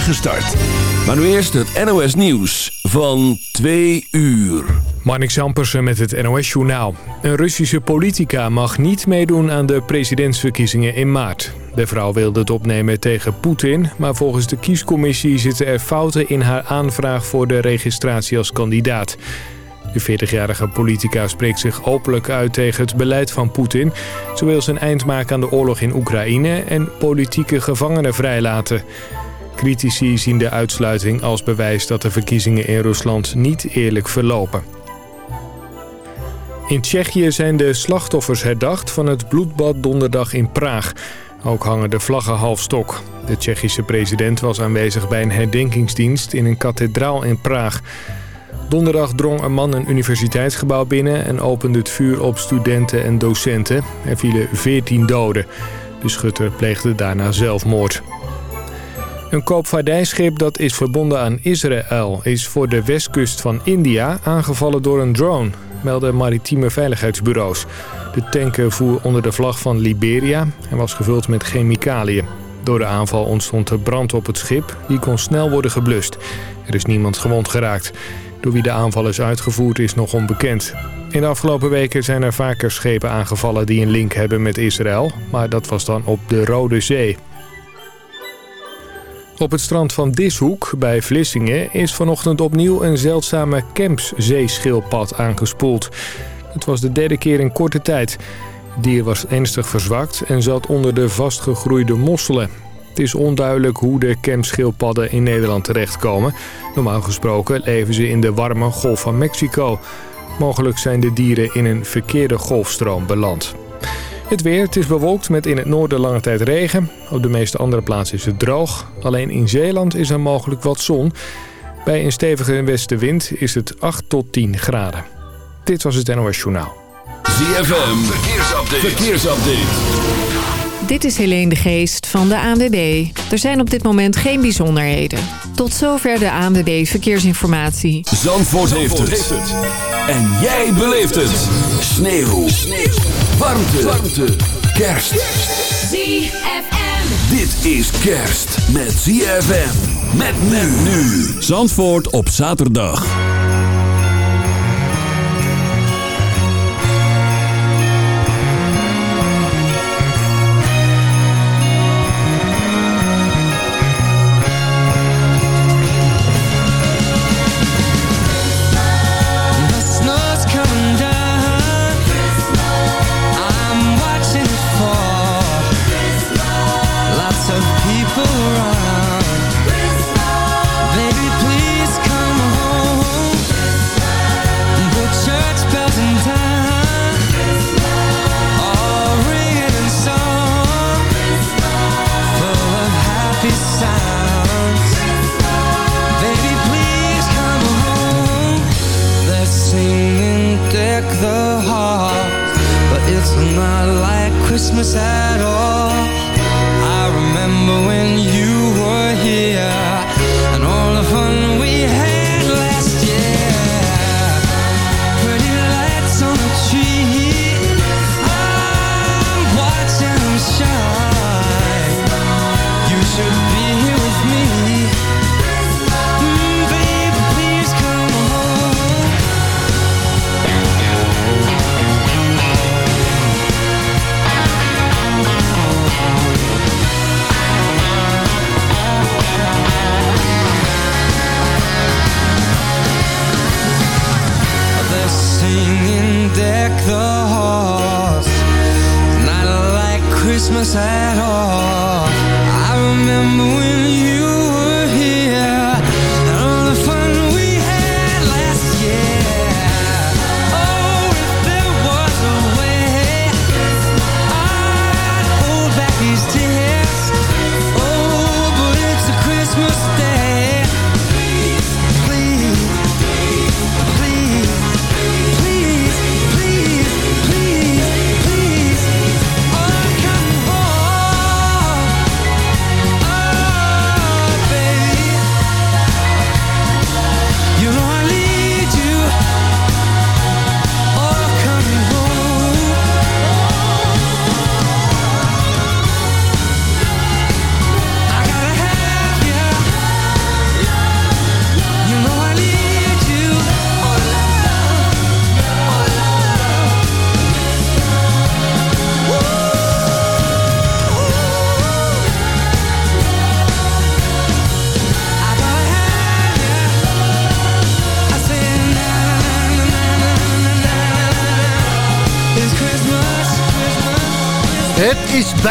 start. Maar nu eerst het NOS Nieuws van 2 uur. Marnik Zampersen met het NOS Journaal. Een Russische politica mag niet meedoen aan de presidentsverkiezingen in maart. De vrouw wilde het opnemen tegen Poetin... maar volgens de kiescommissie zitten er fouten in haar aanvraag... voor de registratie als kandidaat. De 40-jarige politica spreekt zich openlijk uit tegen het beleid van Poetin. Ze wil zijn eind maken aan de oorlog in Oekraïne en politieke gevangenen vrijlaten. Critici zien de uitsluiting als bewijs dat de verkiezingen in Rusland niet eerlijk verlopen. In Tsjechië zijn de slachtoffers herdacht van het bloedbad donderdag in Praag. Ook hangen de vlaggen half stok. De Tsjechische president was aanwezig bij een herdenkingsdienst in een kathedraal in Praag. Donderdag drong een man een universiteitsgebouw binnen... en opende het vuur op studenten en docenten. Er vielen 14 doden. De schutter pleegde daarna zelfmoord. Een koopvaardijschip dat is verbonden aan Israël... is voor de westkust van India aangevallen door een drone... melden maritieme veiligheidsbureaus. De tanker voer onder de vlag van Liberia... en was gevuld met chemicaliën. Door de aanval ontstond er brand op het schip. Die kon snel worden geblust. Er is niemand gewond geraakt. Door wie de aanval is uitgevoerd is nog onbekend. In de afgelopen weken zijn er vaker schepen aangevallen die een link hebben met Israël. Maar dat was dan op de Rode Zee. Op het strand van Dishoek bij Vlissingen is vanochtend opnieuw een zeldzame Kemps-zeeschildpad aangespoeld. Het was de derde keer in korte tijd. Het dier was ernstig verzwakt en zat onder de vastgegroeide mosselen. Het is onduidelijk hoe de kemschildpadden in Nederland terechtkomen. Normaal gesproken leven ze in de warme golf van Mexico. Mogelijk zijn de dieren in een verkeerde golfstroom beland. Het weer, het is bewolkt met in het noorden lange tijd regen. Op de meeste andere plaatsen is het droog. Alleen in Zeeland is er mogelijk wat zon. Bij een stevige westenwind is het 8 tot 10 graden. Dit was het NOS Journaal. ZFM, verkeersupdate. verkeersupdate. Dit is Helene de Geest van de ANWB. Er zijn op dit moment geen bijzonderheden. Tot zover de ANWB Verkeersinformatie. Zandvoort, heeft, het. En jij beleeft het. Sneeuw. Sneeuw. Warmte. Warmte. Kerst. ZFM. Dit is kerst met ZFM. Met men nu. Zandvoort op zaterdag.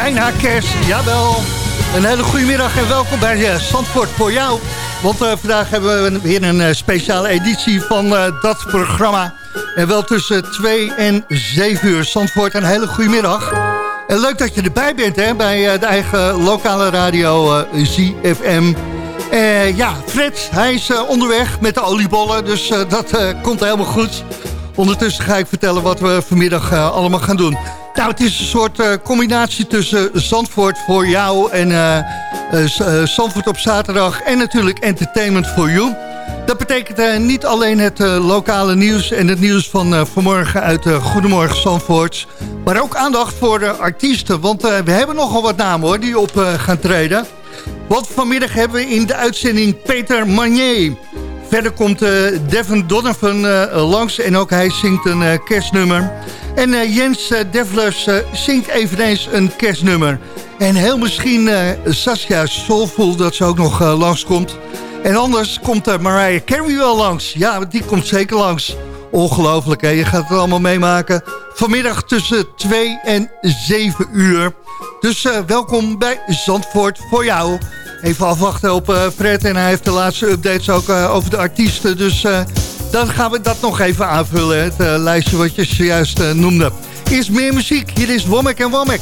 Bijna kerst, jawel. Een hele goede middag en welkom bij uh, Zandvoort voor jou. Want uh, vandaag hebben we weer een uh, speciale editie van dat programma. En wel tussen 2 en 7 uur. Zandvoort, een hele goede middag. En leuk dat je erbij bent hè, bij de eigen lokale radio ZFM. ja, Fred, hij is onderweg met de oliebollen, dus dat komt helemaal goed. Ondertussen ga ik vertellen wat we vanmiddag allemaal gaan doen. Nou, het is een soort uh, combinatie tussen Zandvoort voor jou en uh, Zandvoort op zaterdag en natuurlijk Entertainment for You. Dat betekent niet alleen het lokale nieuws en het nieuws van vanmorgen uit Goedemorgen Zandvoort, maar ook aandacht voor de artiesten, want we hebben nogal wat namen hoor, die op gaan treden. Want vanmiddag hebben we in de uitzending Peter Manier. Verder komt Devin Donovan langs en ook hij zingt een kerstnummer. En Jens Devlers zingt eveneens een kerstnummer. En heel misschien Saskia Soulful dat ze ook nog langskomt. En anders komt Mariah Carey wel langs. Ja, die komt zeker langs. Ongelooflijk, hè? Je gaat het allemaal meemaken. Vanmiddag tussen 2 en 7 uur. Dus welkom bij Zandvoort voor jou. Even afwachten op Fred. En hij heeft de laatste updates ook over de artiesten. Dus dan gaan we dat nog even aanvullen, het lijstje wat je zojuist noemde. Eerst meer muziek, hier is Womack en Womack.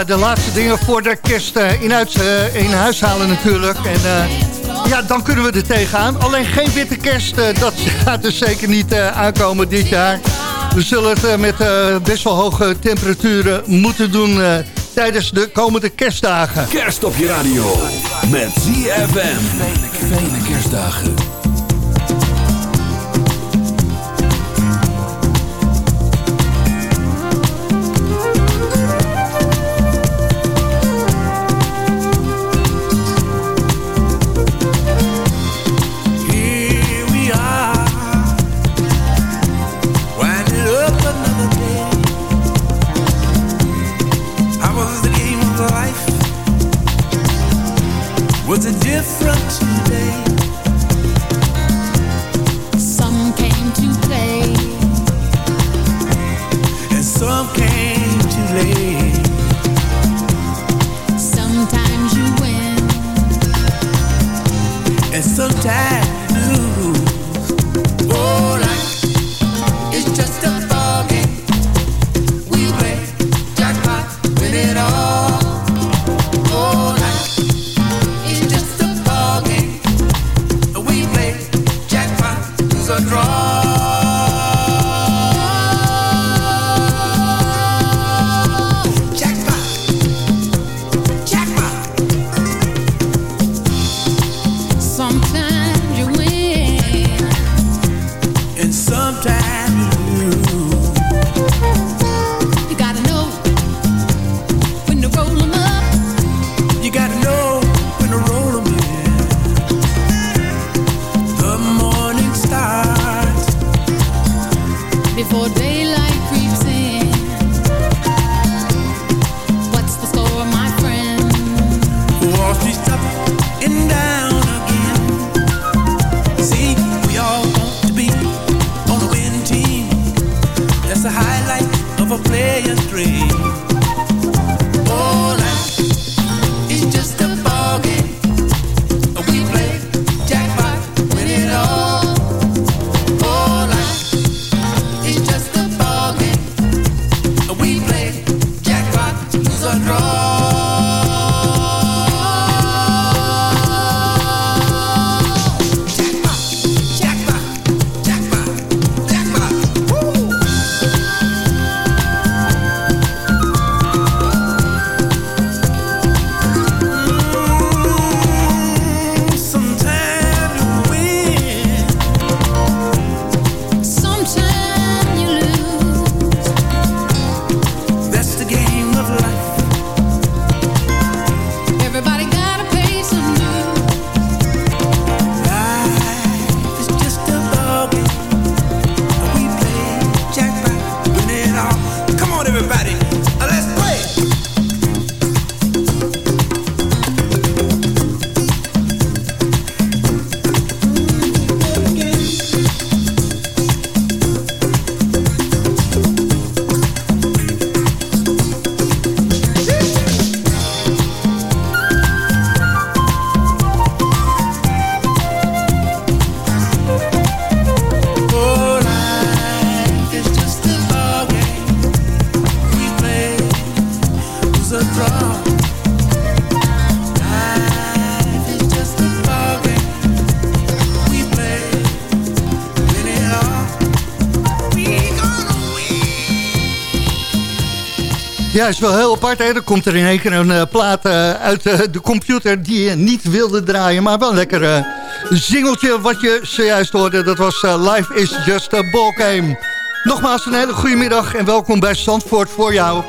Uh, de laatste dingen voor de kerst uh, in, uit, uh, in huis halen natuurlijk. En ja, dan kunnen we er tegenaan. Alleen geen witte kerst, dat gaat dus zeker niet aankomen dit jaar. We zullen het met best wel hoge temperaturen moeten doen tijdens de komende kerstdagen. Kerst op je radio. Met ZFM. Fijne kerstdagen. Ja, is wel heel apart. Hè? Er komt er in één keer een eh, plaat eh, uit eh, de computer die je niet wilde draaien. Maar wel lekker eh zingeltje wat je zojuist hoorde. Dat was Life is Just a Ball Game. Nogmaals een hele goede middag en welkom bij Zandvoort voor jou.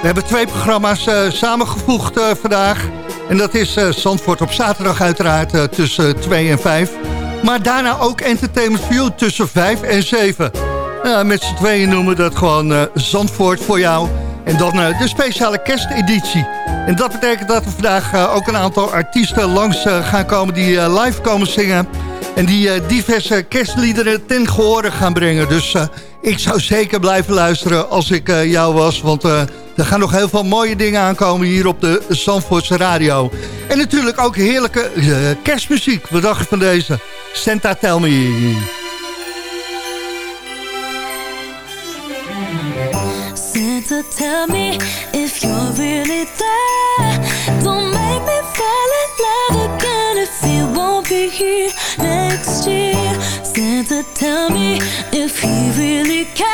We hebben twee programma's samengevoegd vandaag. En dat is Zandvoort op zaterdag uiteraard tussen 2 en 5. Maar daarna ook Entertainment View tussen 5 en 7. Ja, met z'n tweeën noemen we dat gewoon Zandvoort voor jou. En dan eh, de speciale kersteditie. En dat betekent dat er vandaag eh, ook een aantal artiesten langs eh, gaan komen... die live komen zingen. En die diverse kerstliederen ten gehore gaan brengen. Dus ik zou zeker blijven luisteren als ik jou was. Want er gaan nog heel veel mooie dingen aankomen hier op de Zandvoortse radio. En natuurlijk ook heerlijke kerstmuziek. Wat dacht je van deze? Santa Tell Me. Tell me if you're really there. Don't make me fall in love again if you won't be here next year. Santa, tell me if he really cares.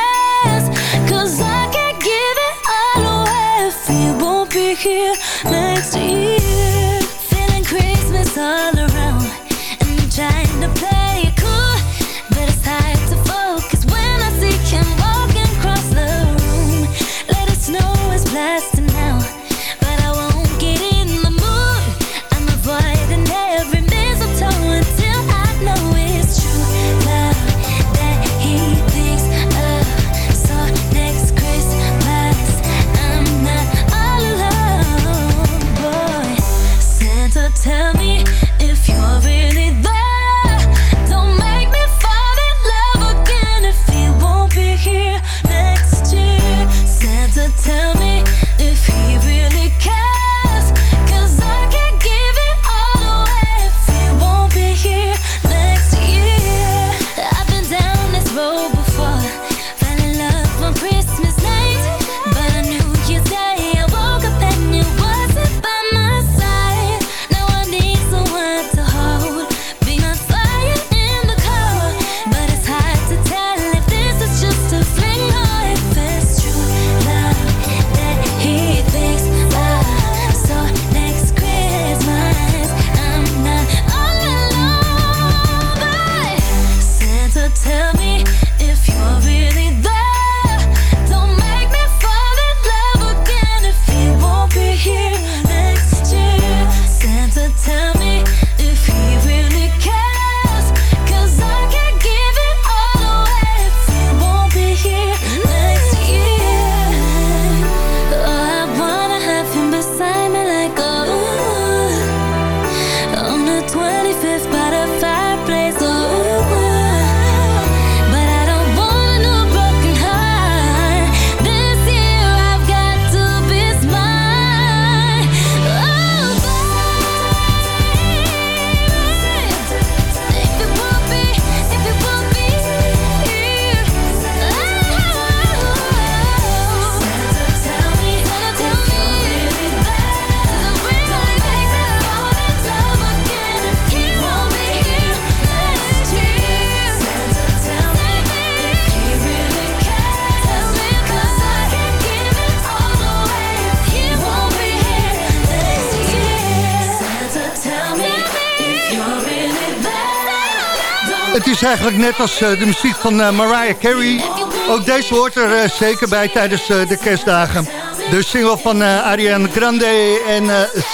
Eigenlijk net als eh, de muziek van eh, Mariah Carey. Ook deze hoort er eh, zeker bij tijdens de kerstdagen. De single van Ariana Grande en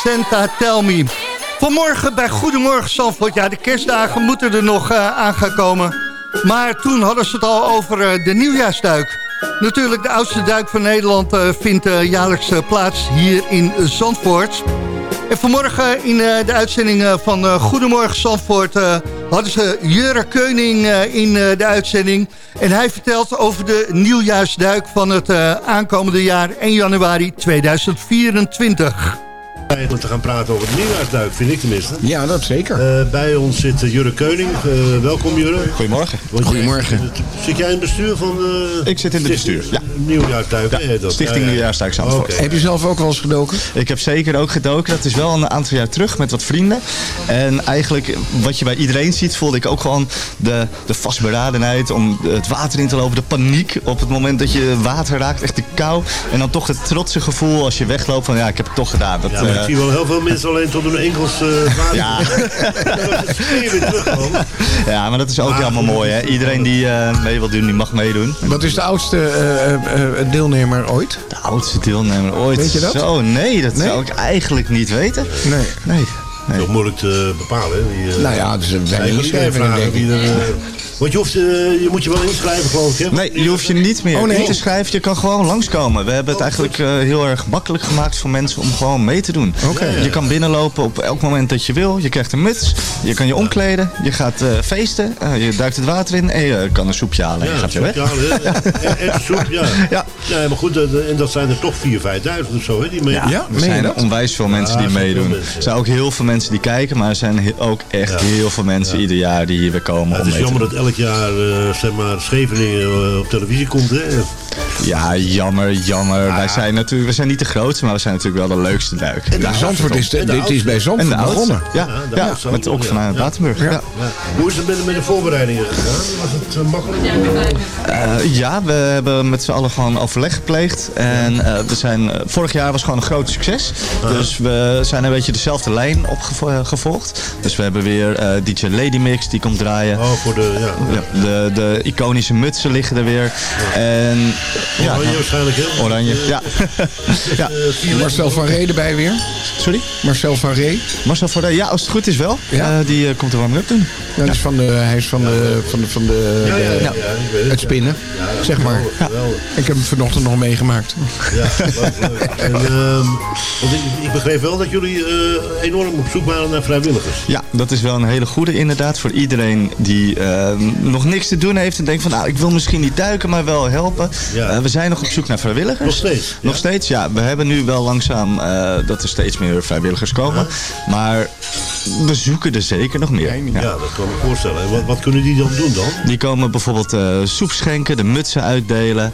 Santa Tell Me. Vanmorgen bij Goedemorgen Zandvoort. Ja, de kerstdagen moeten er nog aan gaan komen. Maar toen hadden ze het al over de nieuwjaarsduik. Natuurlijk, de oudste duik van Nederland vindt jaarlijks plaats hier in Zandvoort. En vanmorgen in de uitzending van Goedemorgen Zandvoort... hadden ze Jure Keuning eh, in eh, de uitzending. En hij vertelt over de nieuwjaarsduik van het eh, aankomende jaar 1 januari 2024. Eigenlijk te gaan praten over de nieuwjaarsduik, vind ik tenminste. Ja, dat zeker. Eh, bij ons zit eh, Jurre Keuning. Eh, welkom Jurre. Goedemorgen. Want jij- Goedemorgen. Zit jij in het bestuur van de... Ik zit in het bestuur, ja. Nieuwjaarsduik. Ja, eh, dat- Stichting ja, ja. Nieuwjaarsduik Zandvoort. Heb je zelf ook wel eens gedoken? Ik heb zeker ook gedoken. Dat is wel een aantal jaar terug met wat vrienden. En eigenlijk wat je bij iedereen ziet, voelde ik ook gewoon de, de vastberadenheid om het water in te lopen. De paniek op het moment dat je water raakt. Echt de kou. En dan toch het trotse gevoel als je wegloopt van ja, ik heb het toch gedaan. Dat, Ja, ik zie wel heel veel mensen alleen tot hun enkels water. Ja. Is ja, maar dat is ook helemaal mooi. Hè? Iedereen die eh, mee wil doen, die mag meedoen. Wat is de oudste eh, deelnemer ooit? De oudste deelnemer ooit. Weet je dat? Zo, nee, dat Nee? zou ik eigenlijk niet weten. Nee. Nee. nee. Nog moeilijk te bepalen. Hè? Die, eh, Nou ja, dus een inschrijving, iedereen vragen denk ik. wie er, eh, Want je, hoeft, eh, je moet je wel inschrijven, geloof ik. Hè? Nee, je hoeft je niet meer Oh, nee? in te schrijven. Je kan gewoon langskomen. We hebben het eigenlijk eh, heel erg makkelijk gemaakt voor mensen om gewoon mee te doen. Oké. Je kan binnenlopen op elk moment dat je wil. Je krijgt een muts. Je kan je omkleden. Je gaat eh, feesten. Eh, je duikt het water in. En je kan een soepje halen. en je gaat weer weg. Ja, hè? En- en soep, ja. Ja. ja. maar goed, dat- en dat zijn er toch 4.000, 5.000 of zo, hè, die mee. Ja? Er zijn onwijs veel mensen Ja, die meedoen. Er zijn ook heel veel mensen die kijken. Maar er zijn ook echt heel veel mensen ieder jaar die hier weer komen Ja, om het is mee te jammer doen. Elk jaar eh, zeg maar, Scheveningen eh, op televisie komt. Hè? Ja, jammer, jammer. Wij, zijn natuurlijk, we zijn niet de grootste, maar we zijn natuurlijk wel de leukste duik. de Ja. Zandvoort is, de- En de dit is bij En Zandvoort de begonnen. Ja, Ja, de ja, oudste met ook, vanuit Ja. Waterburg. Ja. Ja. Hoe is het met, met de voorbereidingen gegaan? Was het eh, makkelijk? Eh, ja, we hebben met z'n allen gewoon overleg gepleegd. En eh, we zijn, vorig jaar was gewoon een groot succes. Dus we zijn een beetje dezelfde lijn opgevolgd. Dus we hebben weer eh, DJ Lady Mix die komt draaien. Oh, voor de, ja. De, de iconische mutsen liggen er weer. En, ja, Oranje nou, waarschijnlijk, hè? oranje, ja. ja. Eh, Marcel van Ree erbij weer. Sorry? Marcel van Ree. Marcel de, ja, als het goed is wel. Ja. Eh, die eh, komt er warm-up doen. Dat is van de, hij is van de, van de, van de, Ja, ja, ja, de- ja, het. het spinnen, zeg maar. Geweldig. Ik heb hem vanochtend nog meegemaakt. Ja, leuk, leuk. En, ehm, want ik, ik begreep wel dat jullie eh, enorm op zoek waren naar vrijwilligers. Ja, dat is wel een hele goede inderdaad. Voor iedereen die eh, nog niks te doen heeft en denkt van nou, ik wil misschien niet duiken, maar wel helpen. Ja. Eh, we zijn nog op zoek naar vrijwilligers. Nog steeds? Nog Ja? steeds, ja. We hebben nu wel langzaam eh, dat er steeds meer vrijwilligers komen. Maar we zoeken er zeker nog meer. Ja, dat kan ik me voorstellen. En wat, wat kunnen die dan doen dan? Die komen bijvoorbeeld eh, soep schenken, de mutsen uitdelen.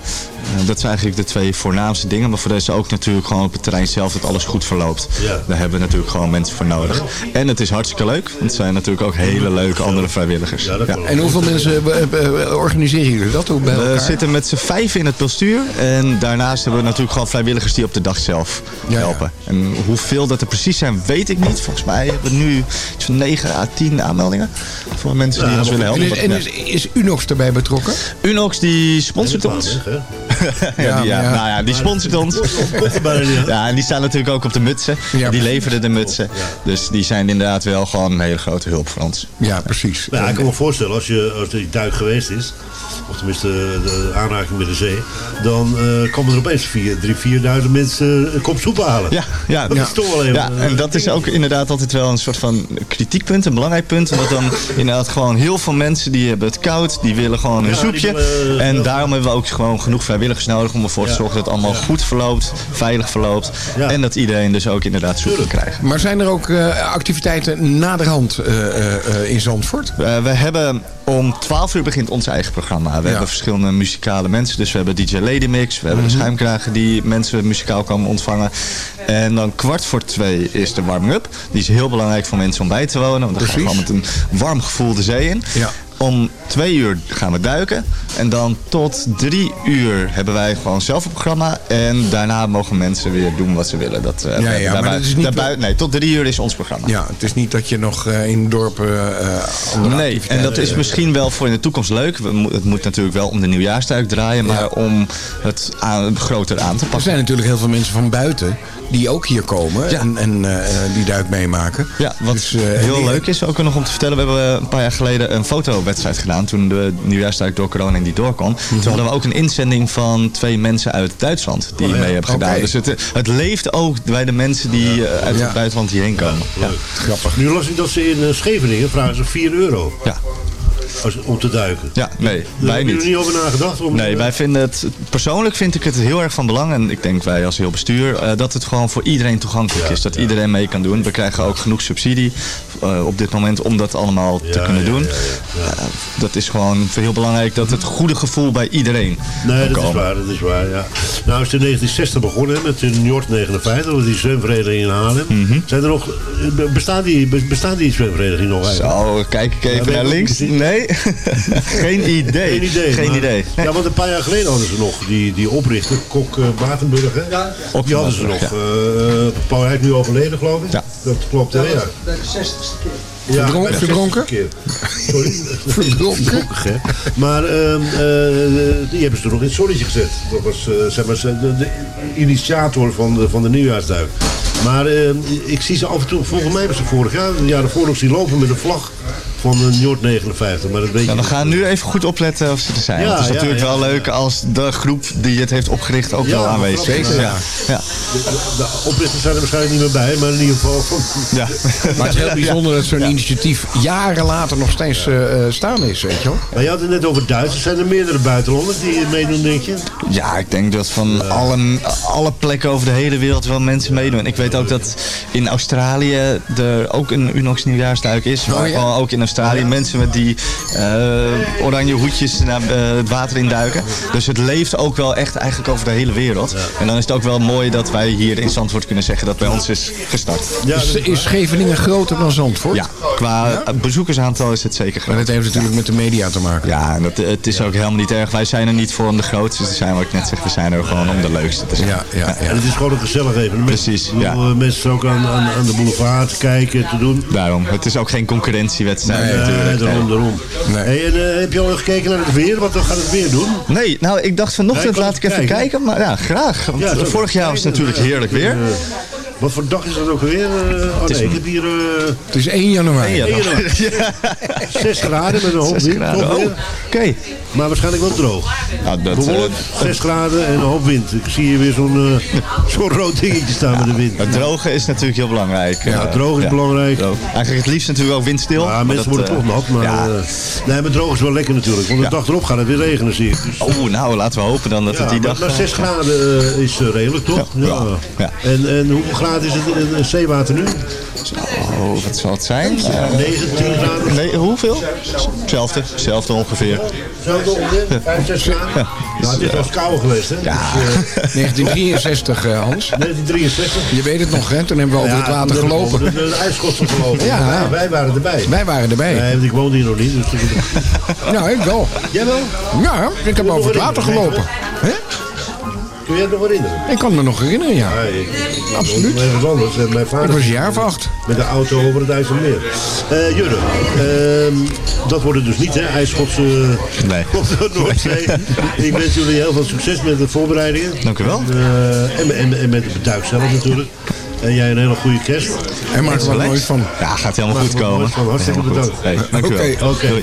Eh, dat zijn eigenlijk de twee voornaamste dingen. Maar voor deze ook natuurlijk gewoon op het terrein zelf dat alles goed verloopt. Ja. Daar hebben we natuurlijk gewoon mensen voor nodig. En het is hartstikke leuk. Want het zijn natuurlijk ook hele leuke andere vrijwilligers. Ja, En hoeveel mensen eh, organiseren jullie dat ook bij We elkaar? zitten met z'n vijf in het bestuur. En daarnaast hebben we natuurlijk gewoon vrijwilligers die op de dag zelf helpen. En hoeveel dat er precies zijn, weet ik niet. Volgens mij hebben we nu iets van 9 à 10 aanmeldingen. Voor mensen die ons willen helpen. En, is, en is, is Unox erbij betrokken? Unox die sponsort ons. Ja, die, ja. Nou ja, die sponsort ons. Ja, en die staan natuurlijk ook op de mutsen. die leveren de mutsen. Dus die zijn inderdaad wel gewoon een hele grote hulp voor ons. Ja, precies. Nou, ja, ik kan me voorstellen, als, je, als die duik geweest is, of tenminste de aanraking met de zee, dan eh, komen er opeens 3.000, 4.000 mensen een kop soep halen. Ja, ja, dat ja. is toch wel even... Ja, en dat is ook inderdaad altijd wel een soort van kritiekpunt, een belangrijk punt. Omdat dan inderdaad gewoon heel veel mensen die hebben het koud, die willen gewoon een Ja, die soepje. willen, en daarom hebben we ook gewoon genoeg vrijwilligers nodig om ervoor te zorgen dat het allemaal goed verloopt, veilig verloopt. En dat iedereen dus ook inderdaad soep kan krijgen. Maar zijn er ook eh, activiteiten naderhand eh, in Zandvoort? We hebben om 12 uur begint ons eigen programma. We hebben verschillende muzikale mensen. Dus we hebben DJ Lady Mix. We hebben Mhm. de schuimkragen die mensen muzikaal komen ontvangen. En dan kwart voor twee is de warming-up. Die is heel belangrijk voor mensen om bij te wonen. Want dan gaan we gewoon met een warm gevoel de zee in. Ja. Om twee uur gaan we duiken. En dan tot drie uur hebben wij gewoon zelf een programma. En daarna mogen mensen weer doen wat ze willen. Dat, eh, Ja, daarbij- is niet daarbij- Nee, tot drie uur is ons programma. Ja, het is niet dat je nog eh, in dorpen andere Nee, en dat is misschien wel voor in de toekomst leuk. We Het moet natuurlijk wel om de nieuwjaarstuik draaien, maar om het aan, groter aan te Er pakken. zijn natuurlijk heel veel mensen van buiten die ook hier komen en, en die duik meemaken. Ja, wat Dus, heel leuk is ook nog om te vertellen. We hebben een paar jaar geleden een fotowedstrijd gedaan. Toen de nieuwjaarstuik door corona niet door kon. Mhm. Toen hadden we ook een inzending van twee mensen uit Duitsland die Oh mee hebben gedaan. Dus het, het leeft ook bij de mensen die eh, uit het buitenland hierheen komen. Grappig. Nu las ik dat ze in eh, Scheveningen vragen ze 4 euro Ja. Als, om te duiken. Ja, nee, Daar wij hebben niet. jullie niet over nagedacht? Om, Nee, wij vinden het, persoonlijk vind ik het heel erg van belang, en ik denk wij als heel bestuur, eh, dat het gewoon voor iedereen toegankelijk is. Dat iedereen mee kan doen. We krijgen ook genoeg subsidie eh, op dit moment om dat allemaal te kunnen doen. Eh, dat is gewoon heel belangrijk dat het goede gevoel bij iedereen Nee, dat is waar, dat is waar, ja. Nou is het in 1960 begonnen hè, met de Njord 59, dat was die zwemvereniging in Haarlem. Mhm. Zijn er nog, bestaat die, be- bestaat die zwemvereniging nog eigenlijk? Zo, kijk ik even naar links. gezien. Geen idee. Geen idee. Geen maar- idee. Nee. Ja, want een paar jaar geleden hadden ze nog die, die oprichter, Kok uh, Batenburg, hè? Op die hadden ze nog. Batenburg, eh Paul is nu overleden, geloof ik. Ja. Dat klopt, hè? Ja. Bij de 60ste keer. Ja, de verdronken? 60ste keer. Sorry. Verdronken? hè. Maar ehm, eh, die hebben ze toen nog in het zonnetje gezet. Dat was eh, zeg maar, ze- de, de initiator van de, van de nieuwjaarsduik. Maar ehm, ik zie ze af en toe, volgens mij hebben ze vorig jaar, de jaren voor nog zien lopen met een vlag van de Njord 59. Maar dat weet Ja, je we gaan nu even goed opletten of ze er zijn. Ja, het is ja, natuurlijk ja, wel ja. leuk als de groep die het heeft opgericht ook Ja, wel aanwezig is. Ja. Ja. De oprichters zijn er waarschijnlijk niet meer bij, maar in ieder geval. Ja. Maar het is heel bijzonder dat zo'n initiatief jaren later nog steeds eh, eh, staan is, weet je wel. Maar je had het net over Duitsers. Zijn er meerdere buitenlanders die meedoen, denk je? Ja, ik denk dat van alle, alle plekken over de hele wereld wel mensen meedoen. En ik weet ook dat in Australië er ook een Unox nieuwjaarsduik is. Maar Oh, ja? gewoon ook in Australië mensen met die eh, oranje hoedjes naar eh, het water induiken. Dus het leeft ook wel echt eigenlijk over de hele wereld. En dan is het ook wel mooi dat wij hier in Zandvoort kunnen zeggen dat bij ons is gestart. Ja, Is, is Scheveningen groter dan Zandvoort? Ja, qua bezoekersaantal is het zeker groot. dat heeft natuurlijk met de media te maken. Ja, en dat, het is ook helemaal niet erg. Wij zijn er niet voor om de grootste te zijn, wat ik net zeg. We zijn er gewoon om de leukste te zijn. Ja, ja, ja. En het is gewoon een gezellig evenement. Precies, ja. eh, Mensen ook aan, aan, aan de boulevard te kijken, te doen. Daarom. Het is ook geen concurrentiewedstrijd Nee, natuurlijk. daarom, Nee. daarom. Nee. Hey, en, eh, heb je al gekeken naar het weer? Wat gaat het weer doen? Nee, nou ik dacht vanochtend ik laat ik even even kijken. Maar ja, graag. Want Ja, zo- vorig jaar was het natuurlijk heerlijk weer. Eh, wat voor dag is dat ook weer? Eh, oh is nee, ik heb hier eh Het is 1 januari. Ja, 1 januari. 6 graden met een hoop wind. Oh? Oké. Maar waarschijnlijk wel droog. Nou, dat, Bewolkt, eh, 6 graden en een hoop wind. Ik zie hier weer zo'n eh, zo'n rood dingetje staan met de wind. het droge is natuurlijk heel belangrijk. Ja, Eh, droog is belangrijk. droog. Eigenlijk het liefst natuurlijk ook windstil. Ja, maar mensen dat, worden eh, toch nat. Maar, ja. eh, nee, maar droog is wel lekker natuurlijk. Want de Ja. dag erop gaat het weer regenen, zie ik. Dus, Oh, nou laten we hopen dan dat ja, het die dag... maar eh, 6 graden eh, is eh, redelijk, toch? Ja, ja, ja. En, en hoeveel graden is het in het zeewater nu? Oh, wat zal het zijn? Eh, 9, 10 graden? nee, hoeveel? Hetzelfde. Hetzelfde ongeveer. Zo ongeveer? 5, 6 graden? Nou, het is wel eens kouder geweest, hè? Ja. Dus, eh, 1963, eh, Hans. 1963. Je weet het nog, hè? Toen hebben we over het Ja, water toen hebben we gelopen. over De, de, de ijskosten gelopen. Ja. Wij waren erbij. Wij waren erbij. Nee, want ik woonde hier nog niet. Dus Nou, ik wel. Jij wel? Ja, ik heb over het water gelopen. Kun je het nog herinneren? Ik kan me nog herinneren, ja. Ja, ik, Absoluut. Ergens anders. Eh, Mijn vader Ik was een jaar of acht. met de auto over het IJsselmeer. Eh Jurre, ehm, dat wordt het dus niet, hè? IJsschotse Nee. Noordzee. Ik wens jullie heel veel succes met de voorbereidingen. Dank u wel. Eh, en, en, en met het beduik zelf natuurlijk. En jij een hele goede kerst. En maak er moois van. Ja, gaat helemaal goed komen. Hartstikke bedankt. Hey, dank u wel. Oké. Oké, Doei.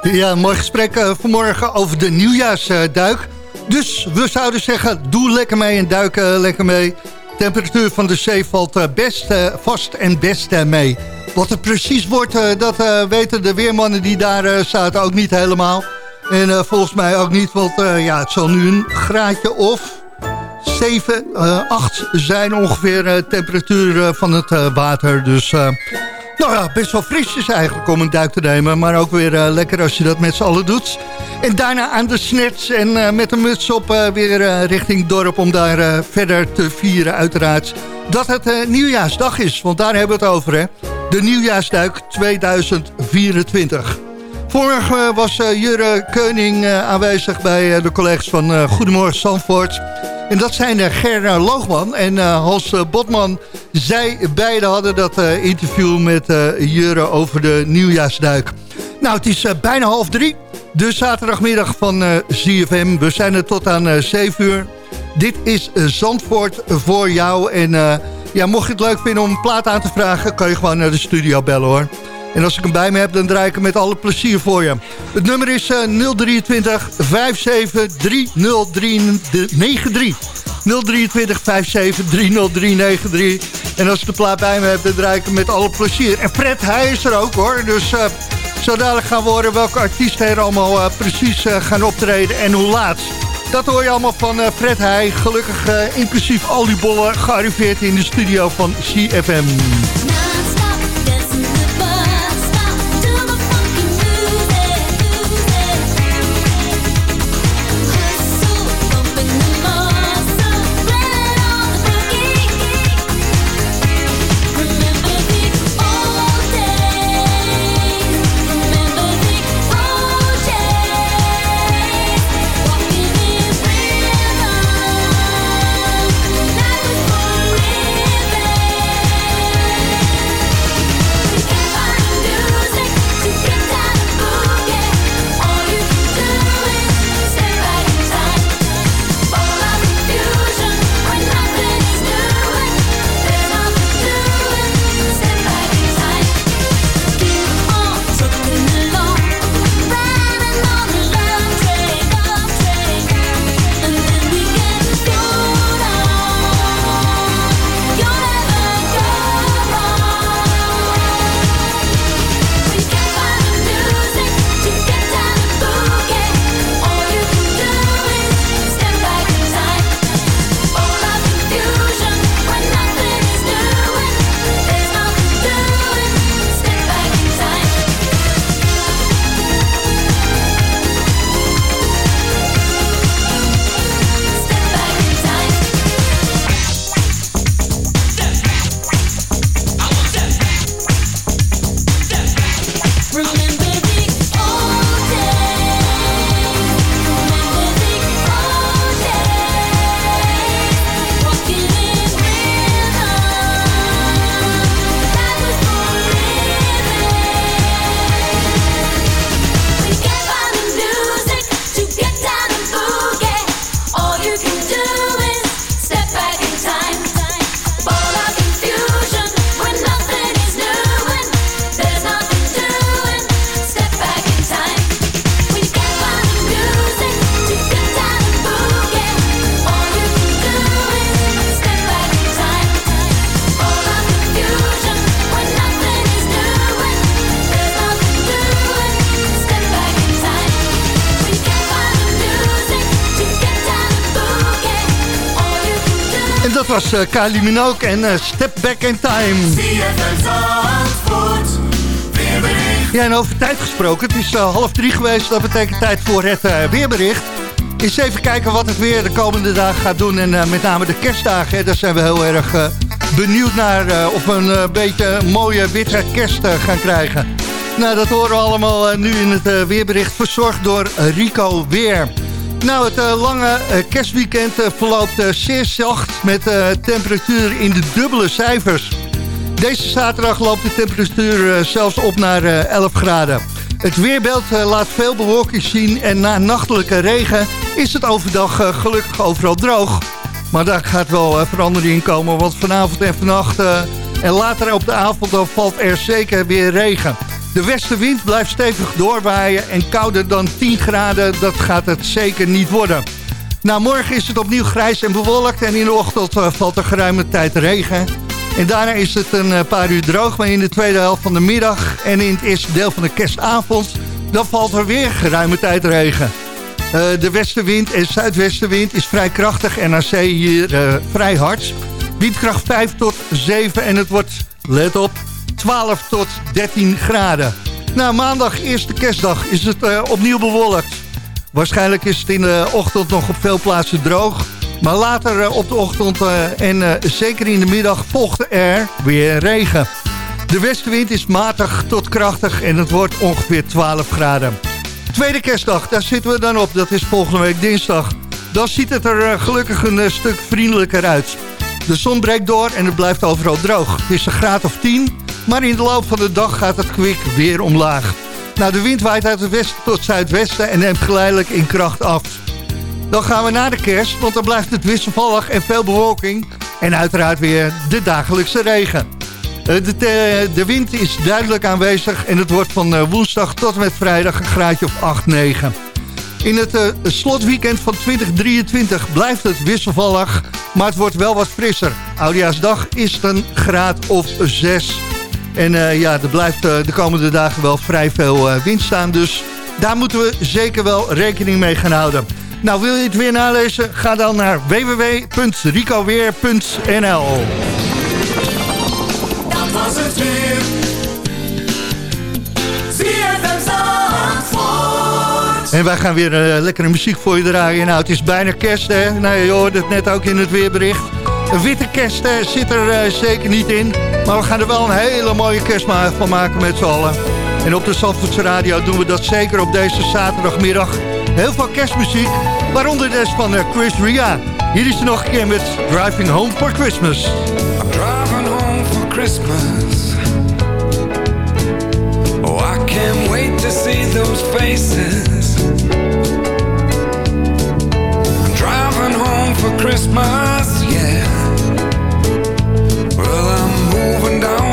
hoi. Ja, een mooi gesprek eh, vanmorgen over de nieuwjaarsduik. Dus we zouden zeggen, doe lekker mee en duik eh, lekker mee. temperatuur van de zee valt eh, best eh, vast en best mee. Wat het precies wordt, dat weten de weermannen die daar zaten ook niet helemaal. En volgens mij ook niet, want ja, het zal nu een graadje of 7, eh 8 zijn ongeveer temperatuur van het water. Dus nou ja, best wel frisjes eigenlijk om een duik te nemen. Maar ook weer eh, lekker als je dat met z'n allen doet. En daarna aan de snets en eh, met een muts op eh, weer richting dorp... om daar verder te vieren uiteraard. Dat het nieuwjaarsdag is, want daar hebben we het over hè. De nieuwjaarsduik 2024. Vorige was Jurre Keuning aanwezig bij de collega's van Goedemorgen Zandvoort. En dat zijn uh, Ger eh, Loogman en eh, Hans eh, Botman. Zij beiden hadden dat eh, interview met eh, Jurre over de nieuwjaarsduik. Nou, het is eh, bijna half drie. De zaterdagmiddag van eh ZFM. We zijn er tot aan eh 7 uur. Dit is eh, Zandvoort voor jou. En eh, ja, mocht je het leuk vinden om een plaat aan te vragen... kan je gewoon naar de studio bellen hoor. En als ik hem bij me heb, dan draai ik hem met alle plezier voor je. Het nummer is eh, 023 57 30393. 023 57 30393. En als ik de plaat bij me heb, dan draai ik hem met alle plezier. En Fred, hij is er ook hoor. Dus uh, zo dadelijk gaan we horen welke artiesten er allemaal uh, precies uh, gaan optreden en hoe laat. Dat hoor je allemaal van Fred Heij. Gelukkig inclusief al die bollen gearriveerd in de studio van CFM. Kylie Minogue en uh, Step Back in Time. Ja, en over tijd gesproken. Het is uh, half drie geweest. Dat betekent tijd voor het weerbericht. Eens even kijken wat het weer de komende dagen gaat doen. En met name de kerstdagen. Hè, daar zijn we heel erg benieuwd naar of we een beetje mooie witte kerst gaan krijgen. Nou, dat horen we allemaal nu in het weerbericht. Verzorgd door Rico Weer. Nou, het eh, lange eh, kerstweekend eh, verloopt zeer zacht met temperatuur in de dubbele cijfers. Deze zaterdag loopt de temperatuur zelfs op naar eh, 11 graden. Het weerbeeld laat veel bewolking zien en na nachtelijke regen is het overdag gelukkig overal droog. Maar daar gaat wel verandering in komen, want vanavond en vannacht en later op de avond dan valt er zeker weer regen. De westenwind blijft stevig doorwaaien en kouder dan 10 graden, dat gaat het zeker niet worden. Nou, morgen is het opnieuw grijs en bewolkt en in de ochtend eh, valt er geruime tijd regen. En daarna is het een eh, paar uur droog, maar in de tweede helft van de middag en in het eerste deel van de kerstavond, dan valt er weer geruime tijd regen. Eh, de westenwind en zuidwestenwind is vrij krachtig en aan zee hier vrij hard. Windkracht 5 tot 7 en het wordt, let op, 12 tot 13 graden. Nou, maandag, eerste kerstdag, is het eh, opnieuw bewolkt. Waarschijnlijk is het in de ochtend nog op veel plaatsen droog. Maar later eh, op de ochtend eh, en zeker in de middag volgt er weer regen. De westenwind is matig tot krachtig en het wordt ongeveer 12 graden. Tweede kerstdag, daar zitten we dan op. Dat is volgende week dinsdag. Dan ziet het er gelukkig een stuk vriendelijker uit. De zon breekt door en het blijft overal droog. Het is een graad of 10, maar in de loop van de dag gaat het kwik weer omlaag. Nou, de wind waait uit het westen tot zuidwesten en neemt geleidelijk in kracht af. Dan gaan we naar de kerst, want dan blijft het wisselvallig en veel bewolking. En uiteraard weer de dagelijkse regen. Eh, De, de, de wind is duidelijk aanwezig en het wordt van eh, woensdag tot en met vrijdag een graadje of 8, 9. In het eh, slotweekend van 2023 blijft het wisselvallig, maar het wordt wel wat frisser. Oudjaarsdag is een graad of 6. En eh, ja, er blijft eh, de komende dagen wel vrij veel eh, wind staan, dus daar moeten we zeker wel rekening mee gaan houden. Nou, wil je het weer nalezen? Ga dan naar www.ricoweer.nl Dat was het weer. En wij gaan weer lekkere muziek voor je draaien. Nou, het is bijna kerst, hè? Nou, je hoorde het net ook in het weerbericht. Een witte kerst eh, zit er eh, zeker niet in. Maar we gaan er wel een hele mooie kerst van maken met z'n allen. En op de Zandvoortse Radio doen we dat zeker op deze zaterdagmiddag. Heel veel kerstmuziek, waaronder des van eh, Chris Ria. Hier is ze nog een keer met Driving Home for Christmas. I'm driving home for Christmas. Oh, I can't wait to see those faces. I'm driving home for Christmas, moving down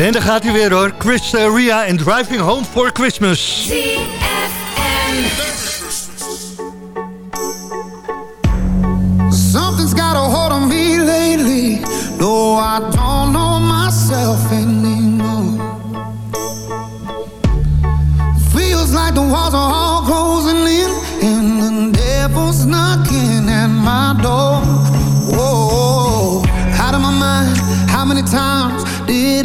En daar gaat hij weer hoor. Chris eh, Ria en Driving Home for Christmas. Something's got a hold on me lately. No, I don't know myself anymore. Feels like the walls are all closing in, and the devil's knocking at my door. Whoa, out of my mind. How many times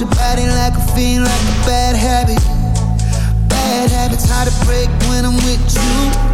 Want your body like a fiend, like a bad habit. Bad habits hard to break when I'm with you.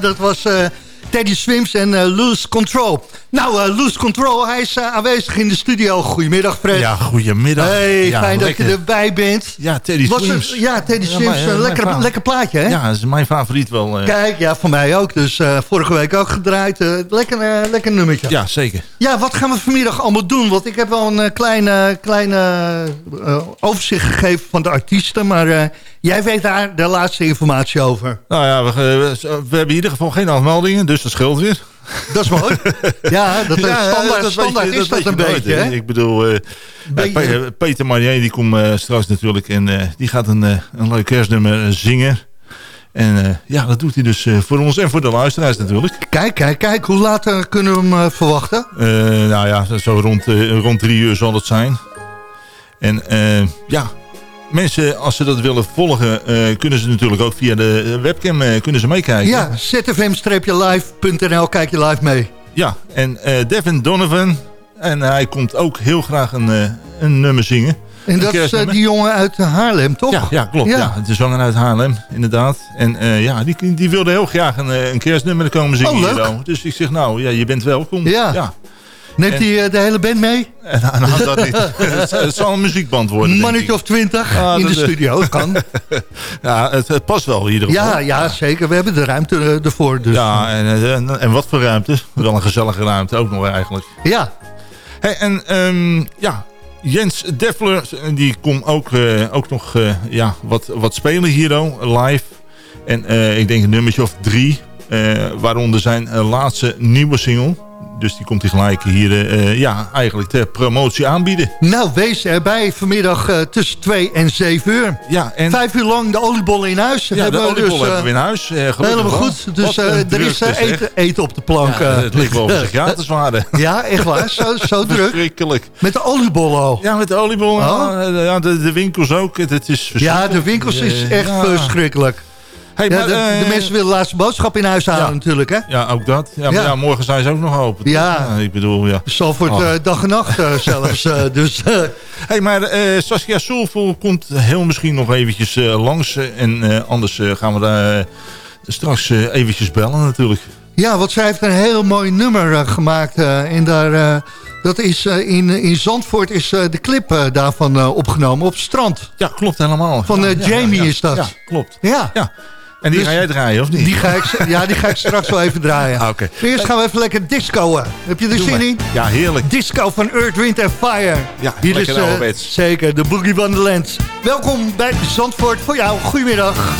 Dat was eh, Teddy Swims en eh, Loose Control. Nou, eh, Loose Control, hij is eh, aanwezig in de studio. Goedemiddag, Fred. Ja, goedemiddag. Hey, Ja, fijn lekker. dat je erbij bent. Ja, Teddy Swims. het- ja, Teddy Ja, Swims, maar, eh, lekker, lekker plaatje, hè? Ja, dat is mijn favoriet wel. Kijk, ja, voor mij ook. Dus vorige week ook gedraaid. lekker, lekker nummertje. Ja, zeker. Ja, wat gaan we vanmiddag allemaal doen? Want ik heb wel een kleine, kleine overzicht gegeven van de artiesten. Maar jij weet daar de laatste informatie over. Nou ja, we, we, we hebben in ieder geval geen afmeldingen, dus dat scheelt weer. Dat is mooi. ja, dat is Ja, standaard, weet standaard je- is dat je een nooit, beetje, hè. Ik bedoel, eh, Beetje- Pe- Peter Marier die komt eh, straks natuurlijk en eh, die gaat een, eh, een leuk kerstnummer eh, zingen. En eh, ja, dat doet hij dus eh, voor ons en voor de luisteraars natuurlijk. Kijk, kijk, kijk. Hoe laat eh, kunnen we hem eh, verwachten? Eh, nou ja, zo rond, eh, rond drie uur zal het zijn. En eh, ja, mensen als ze dat willen volgen, eh, kunnen ze natuurlijk ook via de webcam eh, kunnen ze meekijken. Ja, zfm-live.nl, kijk je live mee. Ja, en eh, Devin Donovan. En hij komt ook heel graag een, eh, een nummer zingen. En dat is eh, die jongen uit Haarlem, toch? Ja, ja klopt. Ja. Ja. De zanger uit Haarlem, inderdaad. En eh, ja, die, die wilde heel graag een, eh, een kerstnummer komen zingen. Oh, leuk. Dus ik zeg, nou, ja, je bent welkom. Ja. ja. Neemt hij eh, de hele band mee? Nou, nou, dat niet. het, zal een muziekband worden. Een mannetje of twintig Ah, in de eh, studio, dat kan. Ja, het, het past wel in ieder geval. Ja, ja, zeker. We hebben de ruimte eh, ervoor. Dus. Ja, en, eh, en, en wat voor ruimte? Wel een gezellige ruimte ook nog eigenlijk. Ja. Hey, en ehm, ja, Jens Defler, die komt ook, eh, ook nog eh, ja, wat, wat spelen hier live. En eh, ik denk een nummertje of drie, eh, waaronder zijn eh, laatste nieuwe single. Dus die komt hij gelijk hier eh, eh, ja, eigenlijk ter promotie aanbieden. Nou, wees erbij vanmiddag eh, tussen 2 en 7 uur. Ja, en... Vijf uur lang de oliebollen in huis. Ja, de Hebben we oliebollen dus, hebben we in huis. Helemaal goed. Dus er is eten, eten op de plank. Ja, het ligt wel zich. Ja, het is waar. Ja, echt waar. Zo, zo druk. Met de oliebollen al. Ja, met de oliebollen. Oh. Ja, de, de winkels ook. Het, is Ja, de winkels is echt verschrikkelijk. Hey, Ja, maar, de, eh, de mensen willen de laatste boodschap in huis halen Ja. natuurlijk, hè? Ja, ook dat. Ja, maar Ja. morgen zijn ze ook nog open. Ja. Ik bedoel, ja. Zalvoort Oh. eh, dag en nacht eh, zelfs. eh, dus eh, Hey, maar eh, Saskia Soulful komt heel misschien nog eventjes eh, langs. eh, en eh, anders eh, gaan we daar eh, straks eh, eventjes bellen natuurlijk. ja, want zij heeft een heel mooi nummer eh, gemaakt. eh, en daar, eh, dat is eh, in, in Zandvoort is eh, de clip eh, daarvan eh, opgenomen op het strand. Ja, klopt helemaal. Van Ja, eh, ja, Jamie ja, is dat. Ja, klopt. Ja. Ja. En die Dus- ga jij draaien, of niet? Die ga ik, ja, die ga ik straks wel even draaien. Ah, oké. Eerst gaan we even lekker discoen. Heb je er Doe zin maar. in? Ja, heerlijk. Disco van Earth, Wind Fire. Ja, Hier lekker is ouderwets. zeker de Boogie Wonderland. Welkom bij Zandvoort voor jou. Goedemiddag.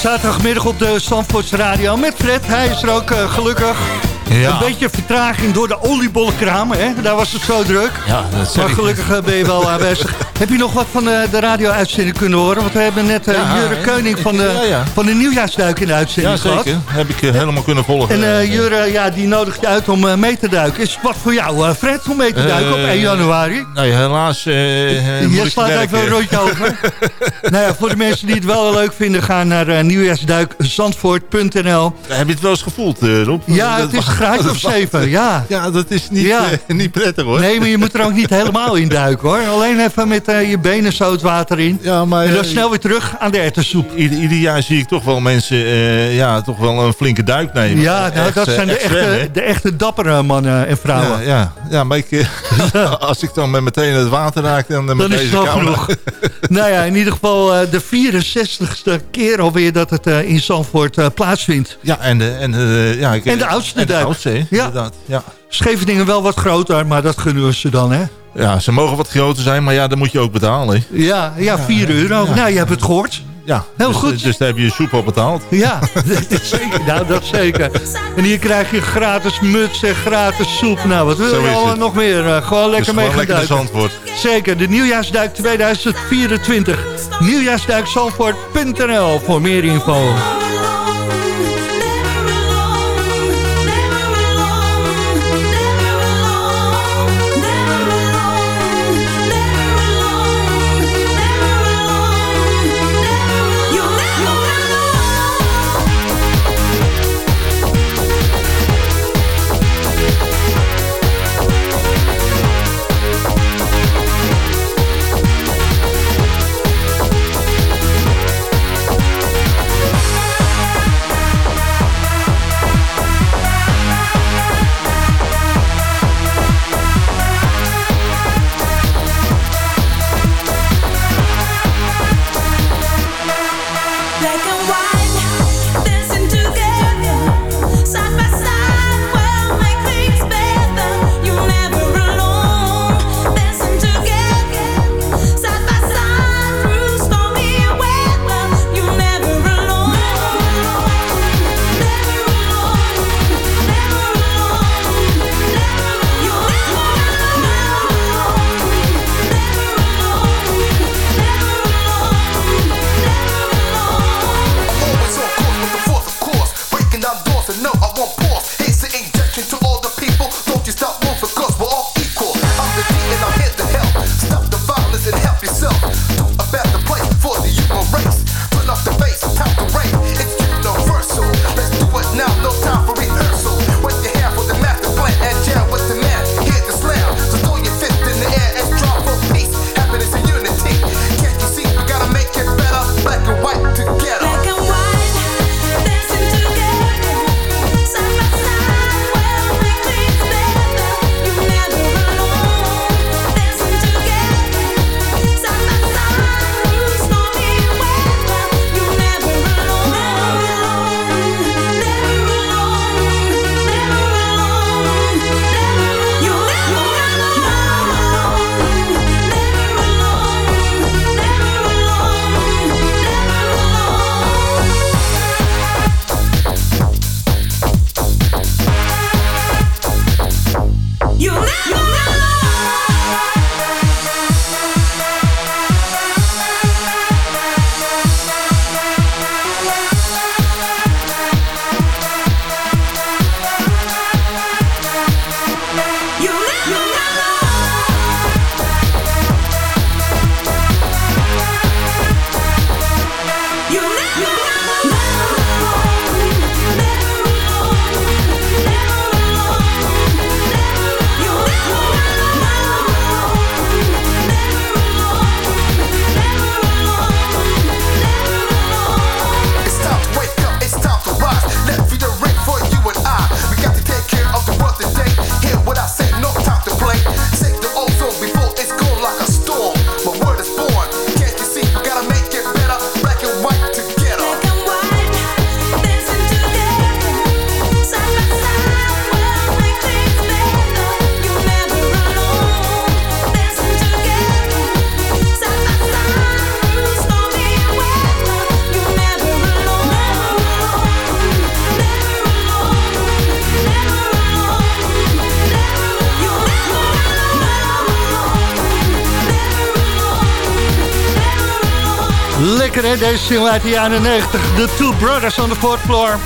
Zaterdagmiddag op de Zandvoorts Radio met Fred. Hij is er ook eh, gelukkig. Ja. Een beetje vertraging door de oliebollenkramen. Hè? Daar was het zo druk. Ja, Maar gelukkig eh, ben je wel aanwezig. Heb je nog wat van eh, de radio-uitzending kunnen horen? Want we hebben net eh Ja, Jure? Keuning van de, Ja, ja. van de nieuwjaarsduik in de uitzending Ja, gehad. zeker. Heb ik eh, helemaal kunnen volgen. En eh Jure, ja, die nodigt je uit om eh, mee te duiken. Is het wat voor jou, eh, Fred, om mee te duiken op Eh, 1 januari? Nee, helaas eh, eh, Je slaat even een rondje over. nou ja, voor de mensen die het wel leuk vinden, ga naar uh, nieuwjaarsduikzandvoort.nl. Heb je het wel eens gevoeld, eh, Rob? Ja, Dat het is een graadje of zeven, ja. Ja, dat is niet, eh, niet prettig hoor. Nee, maar je moet er ook niet helemaal in duiken hoor. Alleen even met eh, je benen zo het water in. Ja, maar, en dan eh, snel weer terug aan de erwtensoep. Ieder, ieder jaar zie ik toch wel mensen eh, ja, toch wel een flinke duik nemen. Ja, nou, Echt, dat eh, zijn de echte, hè? de echte dappere mannen en vrouwen. Ja, ja, ja, maar ik, eh, als ik dan met meteen het water raak, dan, dan, Dan met is het genoeg. nou ja, in ieder geval eh, de 64ste keer alweer dat het eh, in Zandvoort eh, plaatsvindt. Ja, en de, en de, ja, ik, En de oudste en de duik. oudste, Ja. inderdaad. Ja. Scheveningen wel wat groter, maar dat gunnen we ze dan, hè? Ja, ze mogen wat groter zijn, maar ja, dan moet je ook betalen. Ja, ja 4 euro. ja. Nou, je hebt het gehoord. Ja, Heel dus, goed. Dus daar heb je je soep op betaald. Ja, dat is zeker. Nou, dat zeker. En hier krijg je gratis muts en gratis soep. Nou, wat wil je al nog meer? Eh, gewoon lekker dus mee gewoon gaan lekker. Zandvoort. Zeker, de Nieuwjaarsduik 2024. Nieuwjaarsduikzandvoort.nl voor meer info. Deze single uit de jaren 90. The Two Brothers on the Fourth Floor.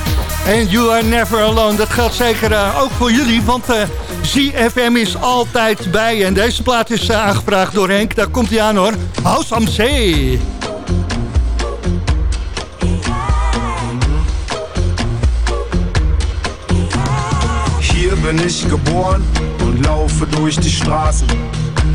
And You Are Never Alone. Dat geldt zeker uh, ook voor jullie, want uh, ZFM is altijd bij. En deze plaat is uh, aangevraagd door Henk. Daar komt hij aan hoor. House am Zee. Hier bin ich geboren und laufe durch die Straßen.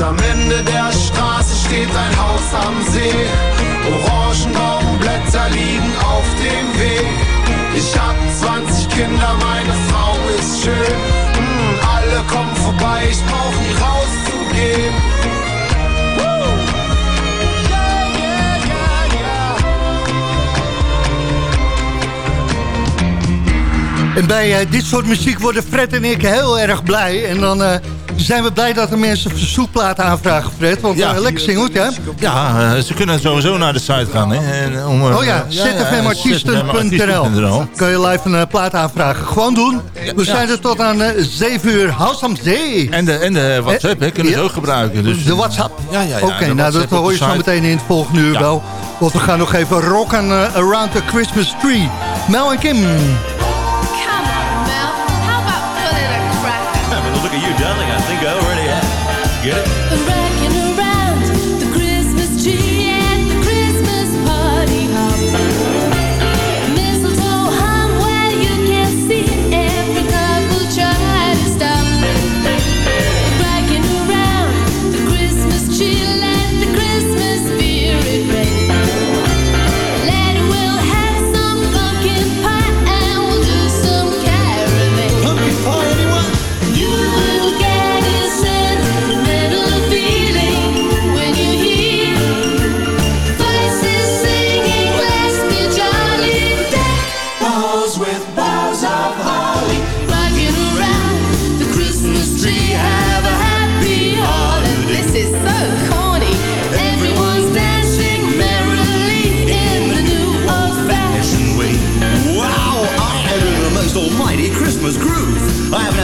Am Ende der Straße steht ein Haus am See. Orangenbaumblätter liegen auf dem Weg. Ich hab 20 Kinder, meine Frau ist schön. Mm, alle kommen vorbei, ich brauch nie rauszugehen. En bij uh, dit soort muziek worden Fred en ik heel erg blij. En dan uh, zijn we blij dat er mensen verzoekplaten aanvragen, Fred. Want ja, uh, lekker singelt, hè? Ja, ze kunnen sowieso naar de site gaan. Hè, en om, oh ja, zfmartiesten.nl Kun je live een plaat aanvragen. Gewoon doen. We zijn er tot aan 7 uur. Am Zee. En de, en de WhatsApp hè, kunnen ze ook gebruiken. Dus, de WhatsApp? Ja, ja, ja. Oké, okay, nou dat hoor je zo meteen in het volgende uur wel. Want we gaan nog even rocken around the Christmas tree. Mel en Kim.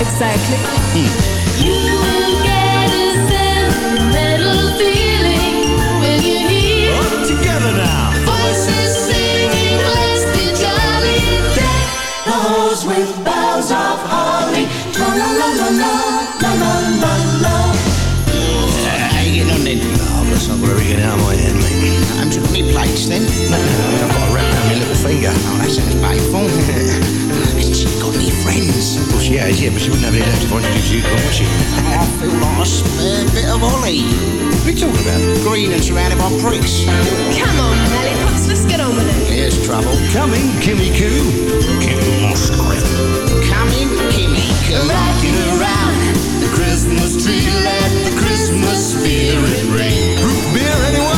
Exactly? Hmm. You will get a sentimental feeling when you hear All together now. voices singing, let's be jolly. Deck the halls with boughs of holly. La la la la la, la la la la. You getting on then? Oh, bless, I've got a ringing out of my head, mate. Haven't you got any plates then? No, no, I mean, I've got a wrap around my little finger. Oh, that sounds painful. Hasn't she friends? Well, she has, yeah, but she wouldn't have any left if I introduced you to her, would she? I feel like a spare bit of Ollie. What are you talking about? Green and surrounded by pricks. Come on, lollipops, let's get on with it. Here's trouble. Coming, Kimmy Coo. Kim Moscow. Coming, Kimmy Coo. Rocking around the Christmas tree, let the Christmas spirit ring. Root beer, anyone?